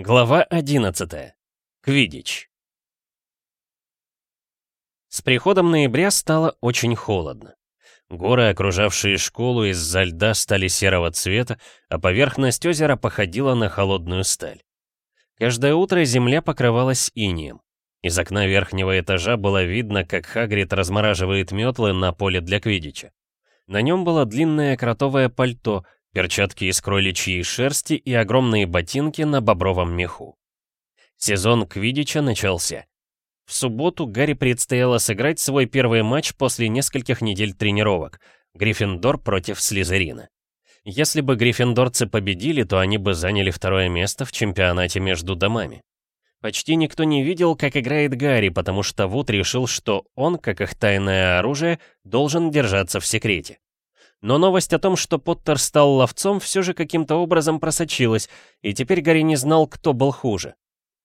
Глава 11. Квидич. С приходом ноября стало очень холодно. Горы, окружавшие школу из-за льда, стали серого цвета, а поверхность озера походила на холодную сталь. Каждое утро земля покрывалась инеем. Из окна верхнего этажа было видно, как Хагрид размораживает метлы на поле для квидича. На нем было длинное кротовое пальто — перчатки из кроличьей шерсти и огромные ботинки на бобровом меху. Сезон Квидича начался. В субботу Гарри предстояло сыграть свой первый матч после нескольких недель тренировок — Гриффиндор против Слизерина. Если бы гриффиндорцы победили, то они бы заняли второе место в чемпионате между домами. Почти никто не видел, как играет Гарри, потому что Вуд решил, что он, как их тайное оружие, должен держаться в секрете. Но новость о том, что Поттер стал ловцом, все же каким-то образом просочилась, и теперь Гарри не знал, кто был хуже.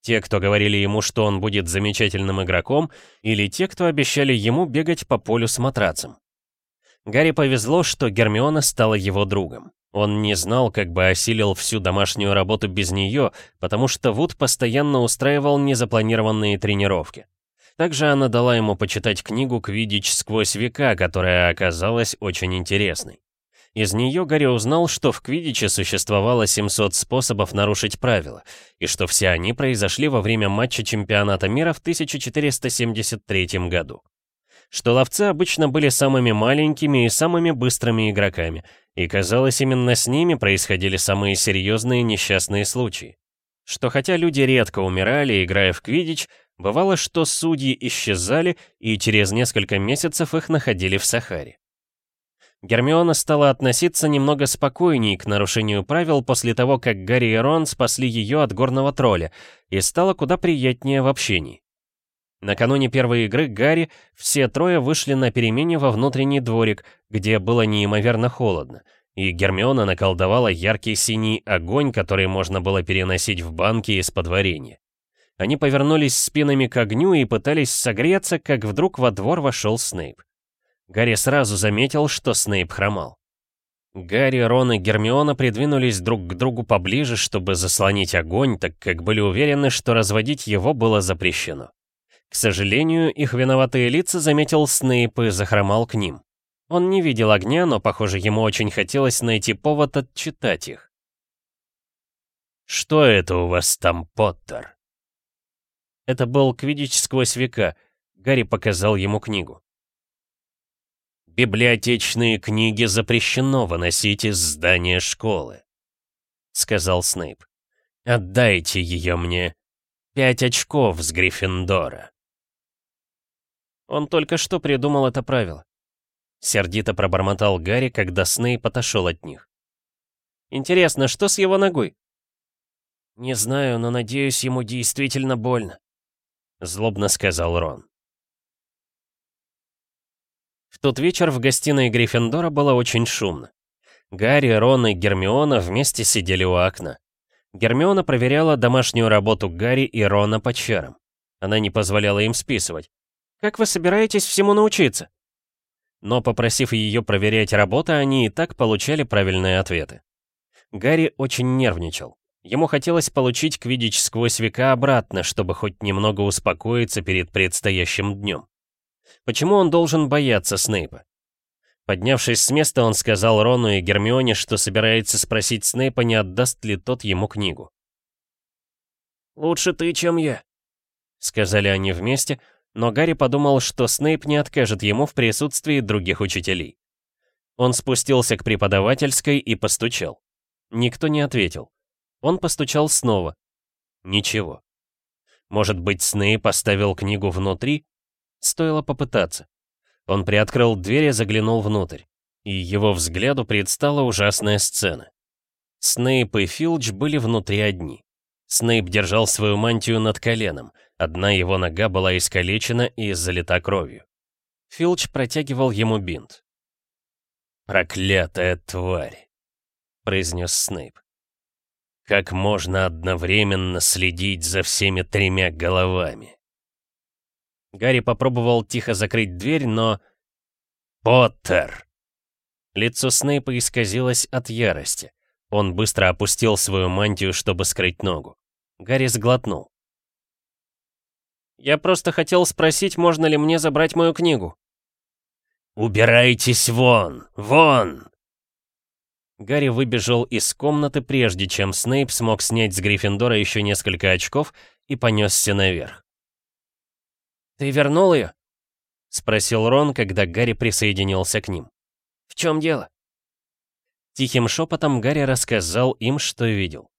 Те, кто говорили ему, что он будет замечательным игроком, или те, кто обещали ему бегать по полю с матрацем. Гарри повезло, что Гермиона стала его другом. Он не знал, как бы осилил всю домашнюю работу без нее, потому что Вуд постоянно устраивал незапланированные тренировки. Также она дала ему почитать книгу «Квидич сквозь века», которая оказалась очень интересной. Из нее Гарри узнал, что в Квидиче существовало 700 способов нарушить правила, и что все они произошли во время матча чемпионата мира в 1473 году. Что ловцы обычно были самыми маленькими и самыми быстрыми игроками, и казалось, именно с ними происходили самые серьезные несчастные случаи. Что хотя люди редко умирали, играя в Квидич, Бывало, что судьи исчезали, и через несколько месяцев их находили в Сахаре. Гермиона стала относиться немного спокойнее к нарушению правил после того, как Гарри и Рон спасли ее от горного тролля, и стала куда приятнее в общении. Накануне первой игры Гарри все трое вышли на перемене во внутренний дворик, где было неимоверно холодно, и Гермиона наколдовала яркий синий огонь, который можно было переносить в банки из-под варенья. Они повернулись спинами к огню и пытались согреться, как вдруг во двор вошел Снейп. Гарри сразу заметил, что Снейп хромал. Гарри, Рон и Гермиона придвинулись друг к другу поближе, чтобы заслонить огонь, так как были уверены, что разводить его было запрещено. К сожалению, их виноватые лица заметил Снейп и захромал к ним. Он не видел огня, но, похоже, ему очень хотелось найти повод отчитать их. «Что это у вас там, Поттер?» Это был Квидич сквозь века. Гарри показал ему книгу. «Библиотечные книги запрещено выносить из здания школы», — сказал Снейп. «Отдайте ее мне. Пять очков с Гриффиндора». Он только что придумал это правило. Сердито пробормотал Гарри, когда Снейп отошел от них. «Интересно, что с его ногой?» «Не знаю, но надеюсь, ему действительно больно», злобно сказал Рон. В тот вечер в гостиной Гриффиндора было очень шумно. Гарри, Рон и Гермиона вместе сидели у окна. Гермиона проверяла домашнюю работу Гарри и Рона по чарам. Она не позволяла им списывать. «Как вы собираетесь всему научиться?» Но, попросив ее проверять работу, они и так получали правильные ответы. Гарри очень нервничал. Ему хотелось получить Квидич сквозь века обратно, чтобы хоть немного успокоиться перед предстоящим днем. Почему он должен бояться Снейпа? Поднявшись с места, он сказал Рону и Гермионе, что собирается спросить Снейпа, не отдаст ли тот ему книгу. «Лучше ты, чем я», — сказали они вместе, но Гарри подумал, что Снейп не откажет ему в присутствии других учителей. Он спустился к преподавательской и постучал. Никто не ответил. Он постучал снова. Ничего. Может быть, Сней поставил книгу внутри? Стоило попытаться. Он приоткрыл дверь и заглянул внутрь. И его взгляду предстала ужасная сцена. Снейп и Филч были внутри одни. Снейп держал свою мантию над коленом. Одна его нога была искалечена и залита кровью. Филч протягивал ему бинт. «Проклятая тварь!» — произнес Снейп. Как можно одновременно следить за всеми тремя головами? Гарри попробовал тихо закрыть дверь, но... «Поттер!» Лицо Снейпа исказилось от ярости. Он быстро опустил свою мантию, чтобы скрыть ногу. Гарри сглотнул. «Я просто хотел спросить, можно ли мне забрать мою книгу?» «Убирайтесь вон! Вон!» Гарри выбежал из комнаты, прежде чем Снейп смог снять с Гриффиндора еще несколько очков и понесся наверх. «Ты вернул ее?» — спросил Рон, когда Гарри присоединился к ним. «В чем дело?» Тихим шепотом Гарри рассказал им, что видел.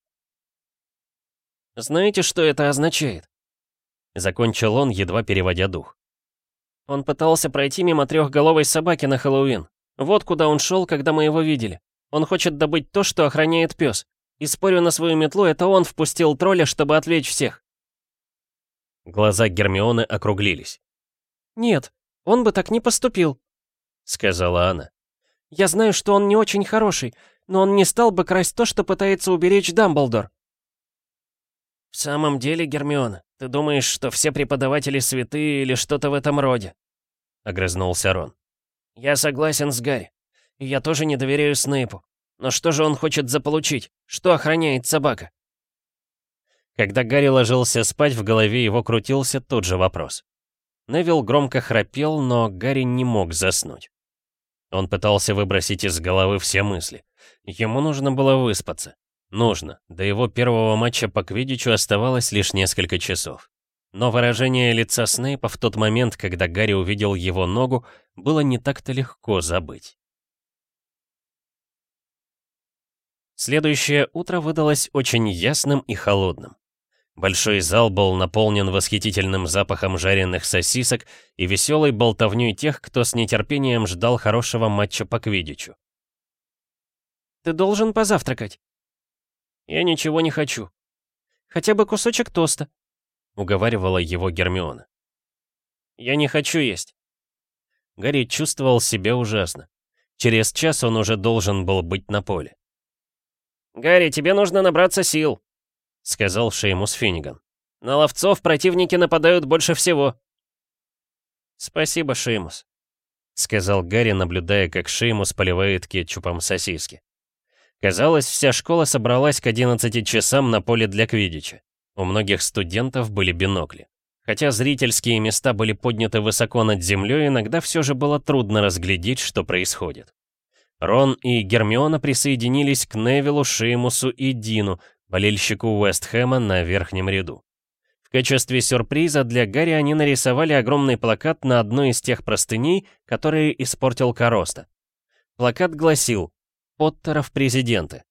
«Знаете, что это означает?» Закончил он, едва переводя дух. Он пытался пройти мимо трехголовой собаки на Хэллоуин. Вот куда он шел, когда мы его видели. Он хочет добыть то, что охраняет пес. И спорю на свою метлу, это он впустил тролля, чтобы отвлечь всех. Глаза Гермионы округлились. «Нет, он бы так не поступил», — сказала она. «Я знаю, что он не очень хороший, но он не стал бы красть то, что пытается уберечь Дамблдор». «В самом деле, Гермиона, ты думаешь, что все преподаватели святые или что-то в этом роде?» — огрызнулся Рон. «Я согласен с Гарри. Я тоже не доверяю Снейпу. Но что же он хочет заполучить? Что охраняет собака?» Когда Гарри ложился спать, в голове его крутился тот же вопрос. Невил громко храпел, но Гарри не мог заснуть. Он пытался выбросить из головы все мысли. Ему нужно было выспаться. Нужно. До его первого матча по Квидичу оставалось лишь несколько часов. Но выражение лица Снейпа в тот момент, когда Гарри увидел его ногу, было не так-то легко забыть. Следующее утро выдалось очень ясным и холодным. Большой зал был наполнен восхитительным запахом жареных сосисок и веселой болтовней тех, кто с нетерпением ждал хорошего матча по квиддичу. «Ты должен позавтракать». «Я ничего не хочу». «Хотя бы кусочек тоста», — уговаривала его Гермиона. «Я не хочу есть». Гарри чувствовал себя ужасно. Через час он уже должен был быть на поле. «Гарри, тебе нужно набраться сил», — сказал Шеймус Финниган. «На ловцов противники нападают больше всего». «Спасибо, Шеймус», — сказал Гарри, наблюдая, как Шеймус поливает кетчупом сосиски. Казалось, вся школа собралась к 11 часам на поле для квиддича. У многих студентов были бинокли. Хотя зрительские места были подняты высоко над землей, иногда все же было трудно разглядеть, что происходит. Рон и Гермиона присоединились к Невилу, Шеймусу и Дину, болельщику Уэстхэма на верхнем ряду. В качестве сюрприза для Гарри они нарисовали огромный плакат на одной из тех простыней, которые испортил Короста. Плакат гласил «Поттеров президенты».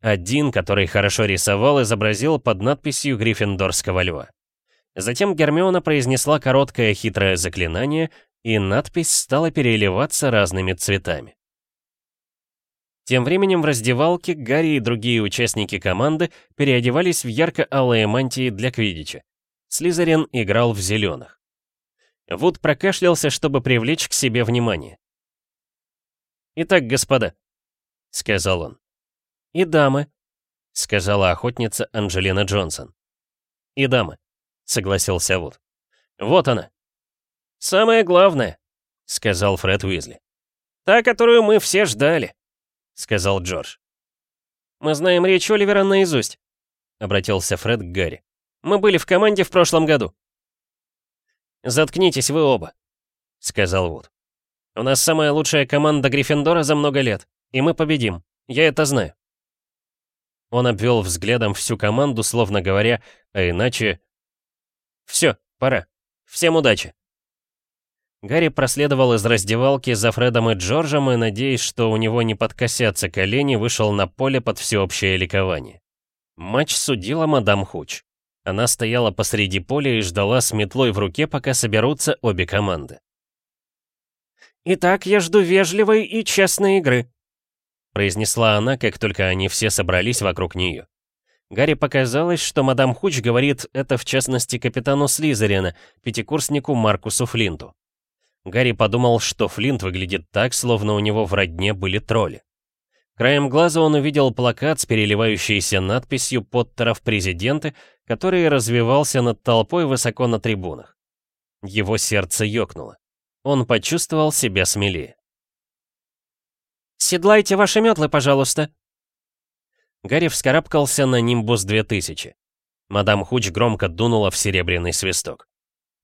Один, который хорошо рисовал, изобразил под надписью Гриффиндорского льва. Затем Гермиона произнесла короткое хитрое заклинание, и надпись стала переливаться разными цветами. Тем временем в раздевалке Гарри и другие участники команды переодевались в ярко-алые мантии для квиддича. Слизерин играл в зеленых. Вуд прокашлялся, чтобы привлечь к себе внимание. «Итак, господа», — сказал он. «И дамы», — сказала охотница Анджелина Джонсон. «И дамы», — согласился Вуд. «Вот она». «Самое главное», — сказал Фред Уизли. «Та, которую мы все ждали». — сказал Джордж. «Мы знаем речь Оливера наизусть», — обратился Фред к Гарри. «Мы были в команде в прошлом году». «Заткнитесь вы оба», — сказал Вуд. «У нас самая лучшая команда Гриффиндора за много лет, и мы победим. Я это знаю». Он обвел взглядом всю команду, словно говоря, а иначе... «Все, пора. Всем удачи!» Гарри проследовал из раздевалки за Фредом и Джорджем и, надеясь, что у него не подкосятся колени, вышел на поле под всеобщее ликование. Матч судила мадам Хуч. Она стояла посреди поля и ждала с метлой в руке, пока соберутся обе команды. «Итак, я жду вежливой и честной игры», произнесла она, как только они все собрались вокруг нее. Гарри показалось, что мадам Хуч говорит это в частности капитану Слизерина, пятикурснику Маркусу Флинту. Гарри подумал, что Флинт выглядит так, словно у него в родне были тролли. Краем глаза он увидел плакат с переливающейся надписью «Поттеров президенты», который развивался над толпой высоко на трибунах. Его сердце ёкнуло. Он почувствовал себя смелее. «Седлайте ваши метлы, пожалуйста!» Гарри вскарабкался на Нимбус 2000. Мадам Хуч громко дунула в серебряный свисток.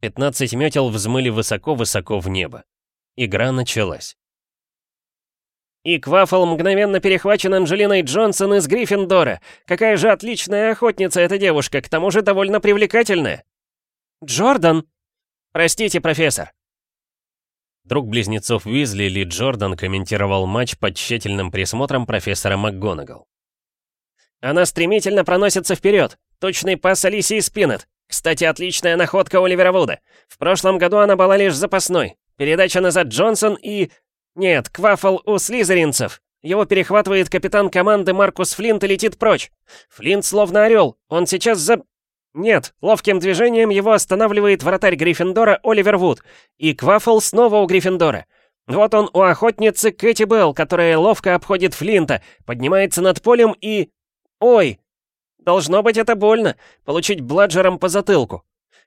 15 метел взмыли высоко-высоко в небо. Игра началась. И Квафл мгновенно перехвачен Анджелиной Джонсон из Гриффиндора. Какая же отличная охотница эта девушка, к тому же довольно привлекательная. Джордан! Простите, профессор. Друг близнецов Уизли Ли Джордан комментировал матч под тщательным присмотром профессора МакГонагал. Она стремительно проносится вперед. Точный пас Алисии Спинет. Кстати, отличная находка Оливера Вуда. В прошлом году она была лишь запасной. Передача назад Джонсон и... Нет, квафл у слизеринцев. Его перехватывает капитан команды Маркус Флинт и летит прочь. Флинт словно орел. Он сейчас за... Нет, ловким движением его останавливает вратарь Гриффиндора Оливер Вуд. И квафл снова у Гриффиндора. Вот он у охотницы Кэти Белл, которая ловко обходит Флинта, поднимается над полем и... Ой! Должно быть это больно, получить бладжером по затылку.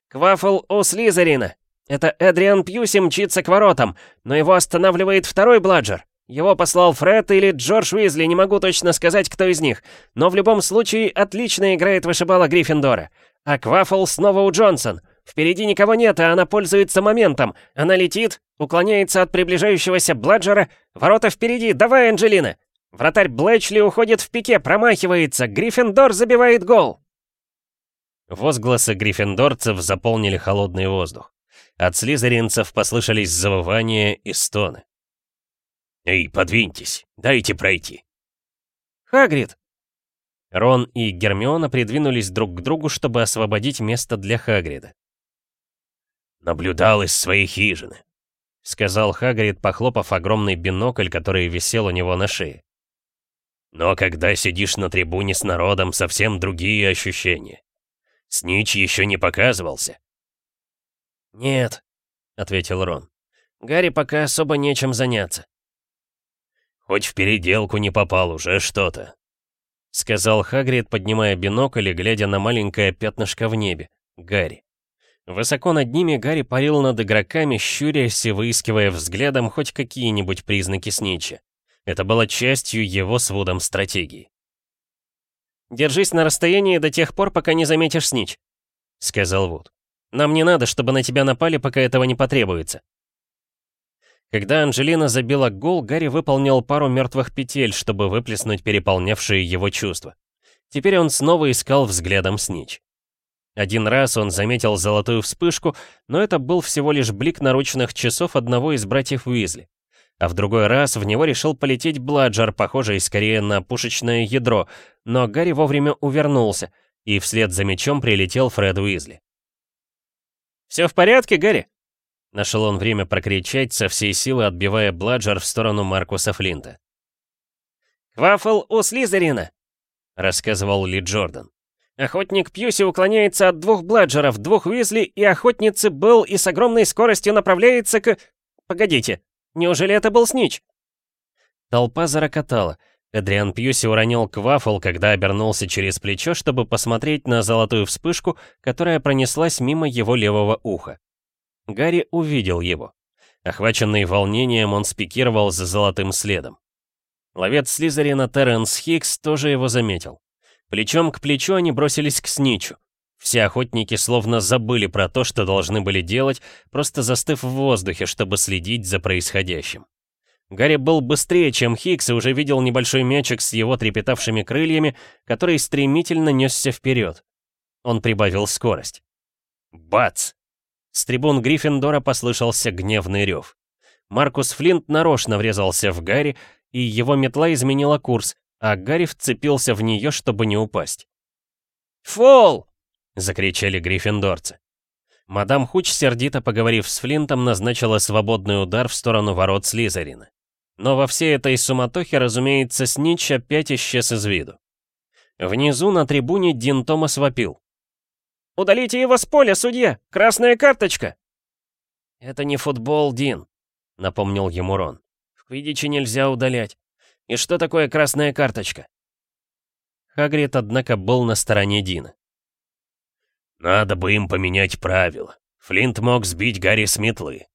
Квафл у Слизерина. Это Эдриан Пьюси мчится к воротам, но его останавливает второй бладжер. Его послал Фред или Джордж Уизли, не могу точно сказать, кто из них. Но в любом случае отлично играет вышибала Гриффиндора. А Квафл снова у Джонсон. Впереди никого нет, а она пользуется моментом. Она летит, уклоняется от приближающегося Бладжера. Ворота впереди, давай, Анджелина! Вратарь Блэчли уходит в пике, промахивается. Гриффиндор забивает гол. Возгласы гриффиндорцев заполнили холодный воздух. От слизеринцев послышались завывания и стоны. «Эй, подвиньтесь, дайте пройти!» «Хагрид!» Рон и Гермиона придвинулись друг к другу, чтобы освободить место для Хагрида. «Наблюдал из своей хижины», — сказал Хагрид, похлопав огромный бинокль, который висел у него на шее. Но когда сидишь на трибуне с народом, совсем другие ощущения. Снич еще не показывался. «Нет», — ответил Рон. «Гарри пока особо нечем заняться». «Хоть в переделку не попал, уже что-то», — сказал Хагрид, поднимая бинокль и глядя на маленькое пятнышко в небе, Гарри. Высоко над ними Гарри парил над игроками, щурясь и выискивая взглядом хоть какие-нибудь признаки Снича. Это было частью его с Вудом стратегии. «Держись на расстоянии до тех пор, пока не заметишь снич», — сказал Вуд. «Нам не надо, чтобы на тебя напали, пока этого не потребуется». Когда Анжелина забила гол, Гарри выполнил пару мертвых петель, чтобы выплеснуть переполнявшие его чувства. Теперь он снова искал взглядом снич. Один раз он заметил золотую вспышку, но это был всего лишь блик наручных часов одного из братьев Уизли а в другой раз в него решил полететь Бладжер, похожий скорее на пушечное ядро, но Гарри вовремя увернулся, и вслед за мечом прилетел Фред Уизли. «Все в порядке, Гарри?» Нашел он время прокричать, со всей силы отбивая Бладжер в сторону Маркуса Флинта. «Квафл у Слизерина!» — рассказывал Ли Джордан. «Охотник Пьюси уклоняется от двух Бладжеров, двух Уизли и охотницы Белл и с огромной скоростью направляется к... Погодите, Неужели это был Снич?» Толпа зарокотала. Эдриан Пьюси уронил квафл, когда обернулся через плечо, чтобы посмотреть на золотую вспышку, которая пронеслась мимо его левого уха. Гарри увидел его. Охваченный волнением, он спикировал за золотым следом. Ловец Слизерина Терренс Хикс тоже его заметил. Плечом к плечу они бросились к Сничу. Все охотники словно забыли про то, что должны были делать, просто застыв в воздухе, чтобы следить за происходящим. Гарри был быстрее, чем Хикс, и уже видел небольшой мячик с его трепетавшими крыльями, который стремительно несся вперед. Он прибавил скорость. Бац! С трибун Гриффиндора послышался гневный рев. Маркус Флинт нарочно врезался в Гарри, и его метла изменила курс, а Гарри вцепился в нее, чтобы не упасть. «Фол!» — закричали гриффиндорцы. Мадам Хуч, сердито поговорив с Флинтом, назначила свободный удар в сторону ворот Слизерина. Но во всей этой суматохе, разумеется, Снич опять исчез из виду. Внизу на трибуне Дин Томас вопил. «Удалите его с поля, судья! Красная карточка!» «Это не футбол, Дин», — напомнил ему Рон. «В Квидиче нельзя удалять. И что такое красная карточка?» Хагрид, однако, был на стороне Дина. Надо бы им поменять правила. Флинт мог сбить Гарри с метлы.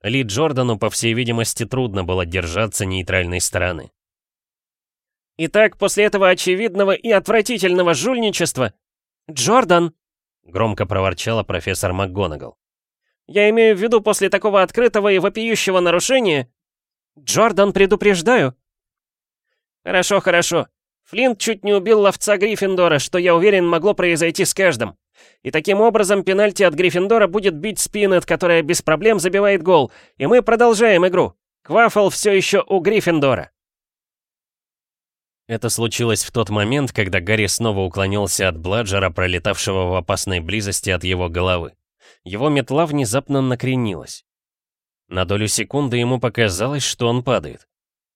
Ли Джордану, по всей видимости, трудно было держаться нейтральной стороны. «Итак, после этого очевидного и отвратительного жульничества», «Джордан!» — громко проворчала профессор МакГонагал. «Я имею в виду после такого открытого и вопиющего нарушения...» «Джордан, предупреждаю!» «Хорошо, хорошо. Флинт чуть не убил ловца Гриффиндора, что, я уверен, могло произойти с каждым. И таким образом пенальти от Гриффиндора будет бить Спинет, которая без проблем забивает гол, и мы продолжаем игру. Квафл все еще у Гриффиндора». Это случилось в тот момент, когда Гарри снова уклонился от Бладжера, пролетавшего в опасной близости от его головы. Его метла внезапно накренилась. На долю секунды ему показалось, что он падает.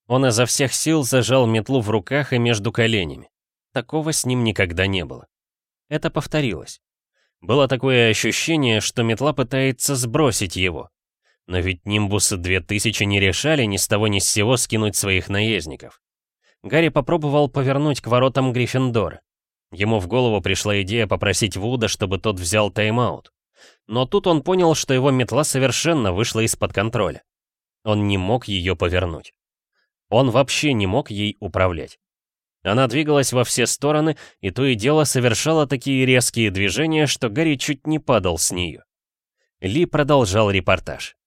Он изо всех сил зажал метлу в руках и между коленями. Такого с ним никогда не было. Это повторилось. Было такое ощущение, что метла пытается сбросить его. Но ведь Нимбусы 2000 не решали ни с того ни с сего скинуть своих наездников. Гарри попробовал повернуть к воротам Гриффиндора. Ему в голову пришла идея попросить Вуда, чтобы тот взял тайм-аут. Но тут он понял, что его метла совершенно вышла из-под контроля. Он не мог ее повернуть. Он вообще не мог ей управлять. Она двигалась во все стороны, и то и дело совершала такие резкие движения, что Гарри чуть не падал с нее. Ли продолжал репортаж.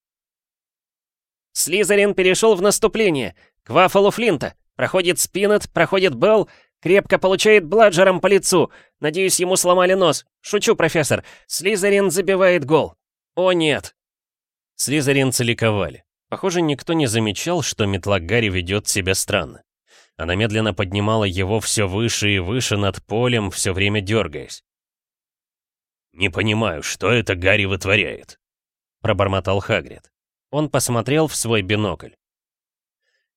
«Слизерин перешел в наступление! К Ваффалу Флинта! Проходит Спинет, проходит Белл, крепко получает Бладжером по лицу. Надеюсь, ему сломали нос. Шучу, профессор. Слизерин забивает гол. О, нет. Слизеринцы ликовали. Похоже, никто не замечал, что метла Гарри ведет себя странно. Она медленно поднимала его все выше и выше над полем, все время дергаясь. «Не понимаю, что это Гарри вытворяет?» — пробормотал Хагрид. Он посмотрел в свой бинокль.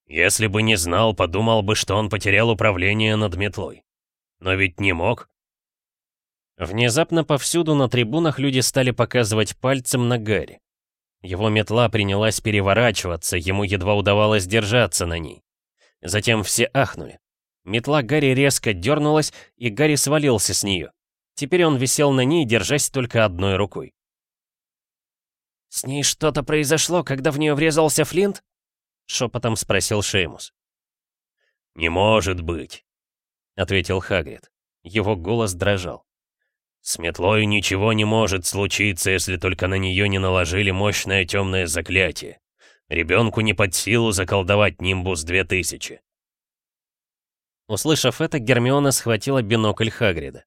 Если бы не знал, подумал бы, что он потерял управление над метлой. Но ведь не мог. Внезапно повсюду на трибунах люди стали показывать пальцем на Гарри. Его метла принялась переворачиваться, ему едва удавалось держаться на ней. Затем все ахнули. Метла Гарри резко дернулась, и Гарри свалился с нее. Теперь он висел на ней, держась только одной рукой. «С ней что-то произошло, когда в нее врезался Флинт?» — шепотом спросил Шеймус. «Не может быть», — ответил Хагрид. Его голос дрожал. «С метлой ничего не может случиться, если только на нее не наложили мощное темное заклятие. Ребенку не под силу заколдовать Нимбус 2000». Услышав это, Гермиона схватила бинокль Хагрида.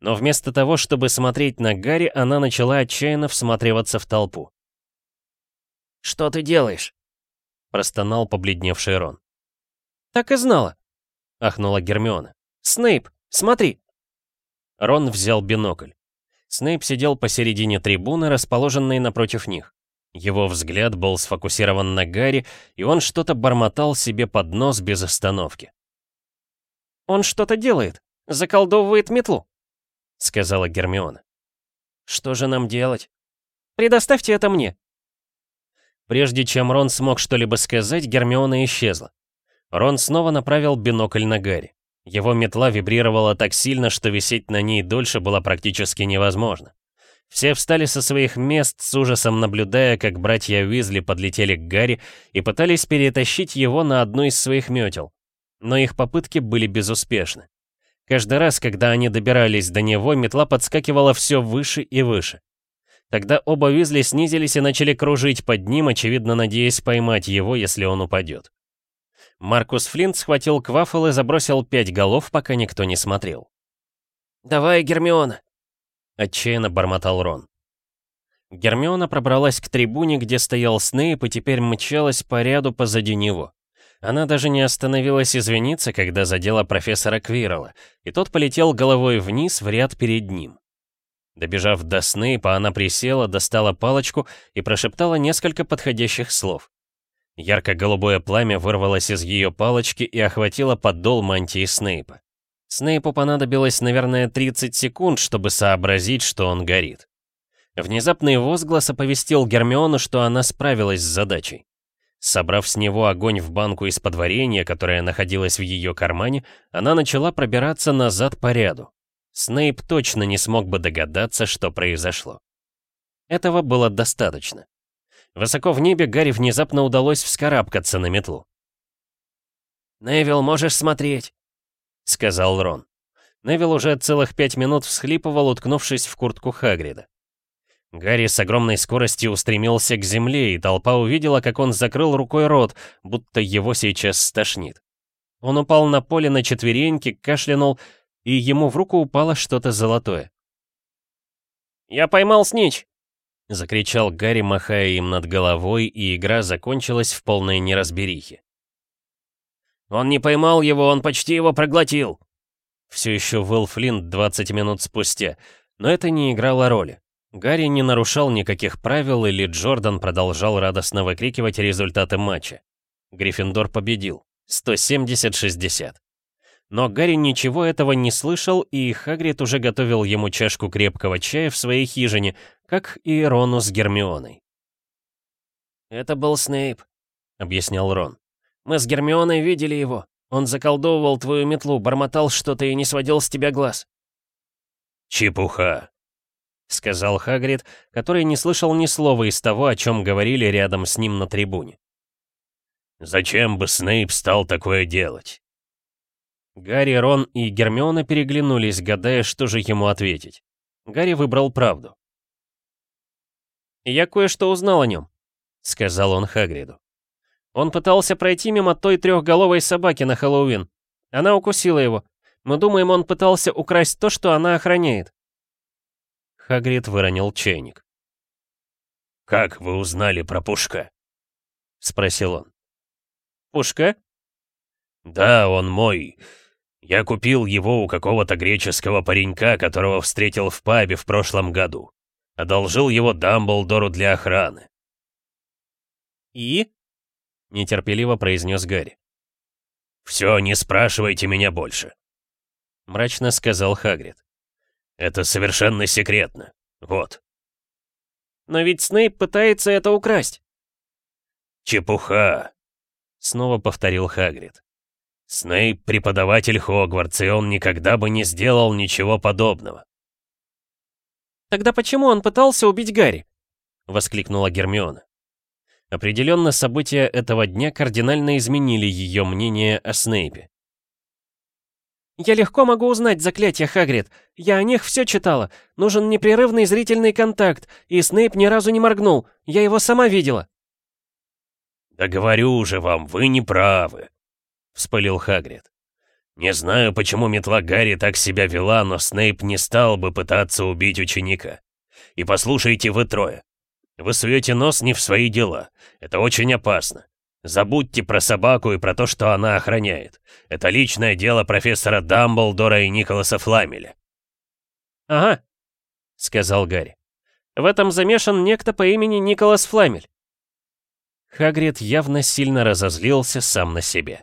Но вместо того, чтобы смотреть на Гарри, она начала отчаянно всматриваться в толпу. «Что ты делаешь?» — простонал побледневший Рон. «Так и знала», — ахнула Гермиона. «Снейп, смотри!» Рон взял бинокль. Снейп сидел посередине трибуны, расположенной напротив них. Его взгляд был сфокусирован на Гарри, и он что-то бормотал себе под нос без остановки. «Он что-то делает, заколдовывает метлу», — сказала Гермиона. «Что же нам делать?» «Предоставьте это мне», Прежде чем Рон смог что-либо сказать, Гермиона исчезла. Рон снова направил бинокль на Гарри. Его метла вибрировала так сильно, что висеть на ней дольше было практически невозможно. Все встали со своих мест, с ужасом наблюдая, как братья Уизли подлетели к Гарри и пытались перетащить его на одну из своих метел. Но их попытки были безуспешны. Каждый раз, когда они добирались до него, метла подскакивала все выше и выше. Тогда оба Визли снизились и начали кружить под ним, очевидно надеясь поймать его, если он упадет. Маркус Флинт схватил квафл и забросил пять голов, пока никто не смотрел. «Давай, Гермиона!» — отчаянно бормотал Рон. Гермиона пробралась к трибуне, где стоял Снейп, и теперь мчалась по ряду позади него. Она даже не остановилась извиниться, когда задела профессора Квирла, и тот полетел головой вниз в ряд перед ним. Добежав до Снейпа, она присела, достала палочку и прошептала несколько подходящих слов. Ярко-голубое пламя вырвалось из ее палочки и охватило подол мантии Снейпа. Снейпу понадобилось, наверное, 30 секунд, чтобы сообразить, что он горит. Внезапный возглас оповестил Гермиону, что она справилась с задачей. Собрав с него огонь в банку из-под варенья, которая находилась в ее кармане, она начала пробираться назад по ряду. Снейп точно не смог бы догадаться, что произошло. Этого было достаточно. Высоко в небе Гарри внезапно удалось вскарабкаться на метлу. «Невил, можешь смотреть», — сказал Рон. Невил уже целых пять минут всхлипывал, уткнувшись в куртку Хагрида. Гарри с огромной скоростью устремился к земле, и толпа увидела, как он закрыл рукой рот, будто его сейчас стошнит. Он упал на поле на четвереньки, кашлянул, и ему в руку упало что-то золотое. «Я поймал снич!» — закричал Гарри, махая им над головой, и игра закончилась в полной неразберихе. «Он не поймал его, он почти его проглотил!» Все еще выл Флинт 20 минут спустя, но это не играло роли. Гарри не нарушал никаких правил, или Джордан продолжал радостно выкрикивать результаты матча. Гриффиндор победил. 170-60. Но Гарри ничего этого не слышал, и Хагрид уже готовил ему чашку крепкого чая в своей хижине, как и Рону с Гермионой. «Это был Снейп», — объяснял Рон. «Мы с Гермионой видели его. Он заколдовывал твою метлу, бормотал что-то и не сводил с тебя глаз». «Чепуха», — сказал Хагрид, который не слышал ни слова из того, о чем говорили рядом с ним на трибуне. «Зачем бы Снейп стал такое делать?» Гарри, Рон и Гермиона переглянулись, гадая, что же ему ответить. Гарри выбрал правду. «Я кое-что узнал о нем», — сказал он Хагриду. «Он пытался пройти мимо той трехголовой собаки на Хэллоуин. Она укусила его. Мы думаем, он пытался украсть то, что она охраняет». Хагрид выронил чайник. «Как вы узнали про Пушка?» — спросил он. «Пушка?» «Да, он мой. Я купил его у какого-то греческого паренька, которого встретил в пабе в прошлом году. Одолжил его Дамблдору для охраны». «И?» — нетерпеливо произнес Гарри. «Все, не спрашивайте меня больше», — мрачно сказал Хагрид. Это совершенно секретно. Вот. Но ведь Снейп пытается это украсть. Чепуха, снова повторил Хагрид. Снейп — преподаватель Хогвартса, и он никогда бы не сделал ничего подобного. «Тогда почему он пытался убить Гарри?» — воскликнула Гермиона. Определенно, события этого дня кардинально изменили ее мнение о Снейпе. «Я легко могу узнать заклятия, Хагрид. Я о них все читала. Нужен непрерывный зрительный контакт, и Снейп ни разу не моргнул. Я его сама видела». «Да говорю же вам, вы не правы», — вспылил Хагрид. «Не знаю, почему метла Гарри так себя вела, но Снейп не стал бы пытаться убить ученика. И послушайте вы трое. Вы суете нос не в свои дела. Это очень опасно. Забудьте про собаку и про то, что она охраняет. Это личное дело профессора Дамблдора и Николаса Фламеля. «Ага», — сказал Гарри. «В этом замешан некто по имени Николас Фламель». Хагрид явно сильно разозлился сам на себе.